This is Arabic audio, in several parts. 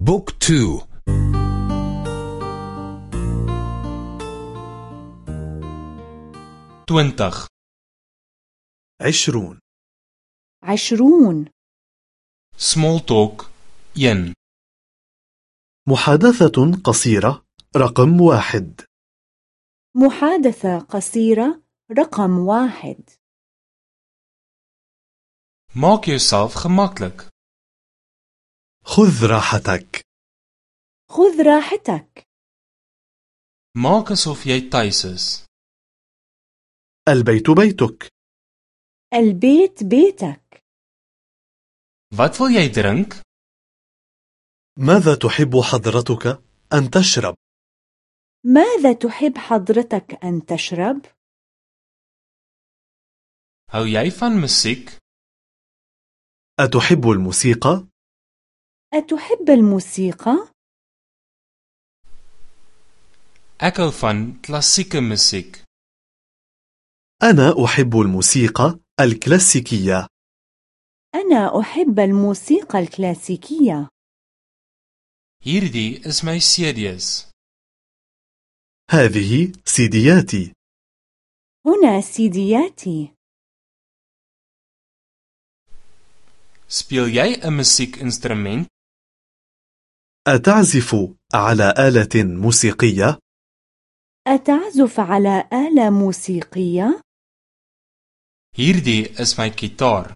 Book two. Twintig عشرون. عشرون. Small talk een. محادثة قصيرة رقم واحد. محادثة قصيرة رقم واحد. Maak jouself gemakkelijk. خذ راحتك خذ راحتك jy tuis is. البيت بيتك البيت بيتك Wat wil jy drink? ماذا تحب حضرتك أن تشرب؟ ماذا تحب حضرتك أن تشرب؟ Hou jy van musiek? أتحب الموسيقى؟ أتحب الموسيقى؟ Ek hou van klassieke musiek. أنا أحب الموسيقى الكلاسيكية أنا أحب الموسيقى الكلاسيكية Hierdie is my CD's. هذه سيدياتي هنا سيدياتي Speel jy 'n musiekinstrument? أتعزف على آلة موسيقية؟ أتعزف على آلة موسيقية؟ Is my kitaar.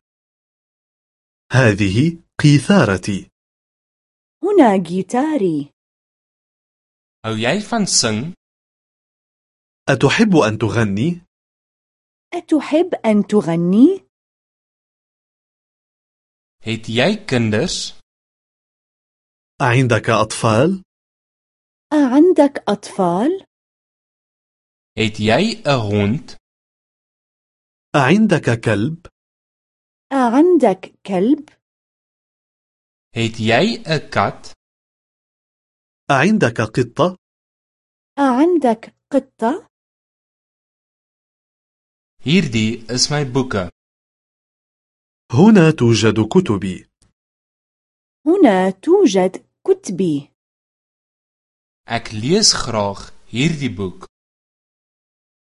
هذه قيثارتي هنا جيتاري Hou jy van sing? أتحب أن تغني؟ أتحب أن تغني؟ Het jy kinders? أعندك أطفال؟ أعندك أطفال؟ Het jy 'n hond? أعندك كلب؟ أعندك كلب؟ Het jy 'n kat? أعندك قطة؟ أعندك قطة؟ Hierdie is my boeke. هنا توجد كتبي هنا توجد كتبي Ek lees graag hierdie boek.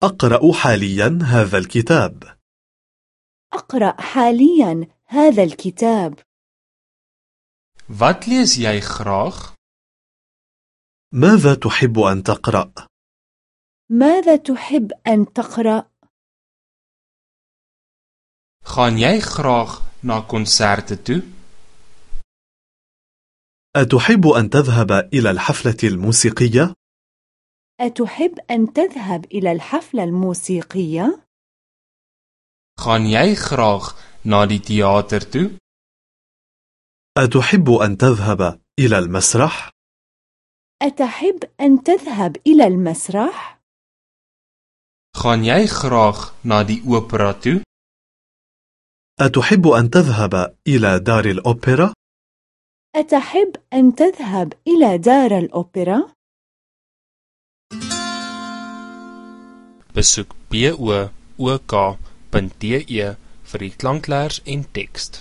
أقرأ حاليا هذا الكتاب أقرأ حاليا هذا الكتاب Wat lees jy graag? ماذا تحب أن تقرأ؟ ماذا تحب أن تقرأ؟ Gaan jy graag na konserte toe? أتحب أن تذهب إلى الحفلة الموسيقية؟ أتحب أن تذهب إلى الحفلة الموسيقية؟ Gaan jy graag na die teater toe? أتحب أن تذهب إلى المسرح؟ أتحب أن تذهب إلى المسرح؟ Gaan jy graag na die opera toe? أتحب أن تذهب إلى دار الأوبرا؟ أتحب أن تذهب إلى دار الأوبرا؟ بسوك بيئوة وكا بنتيئية فريد لانكلارس إن تكست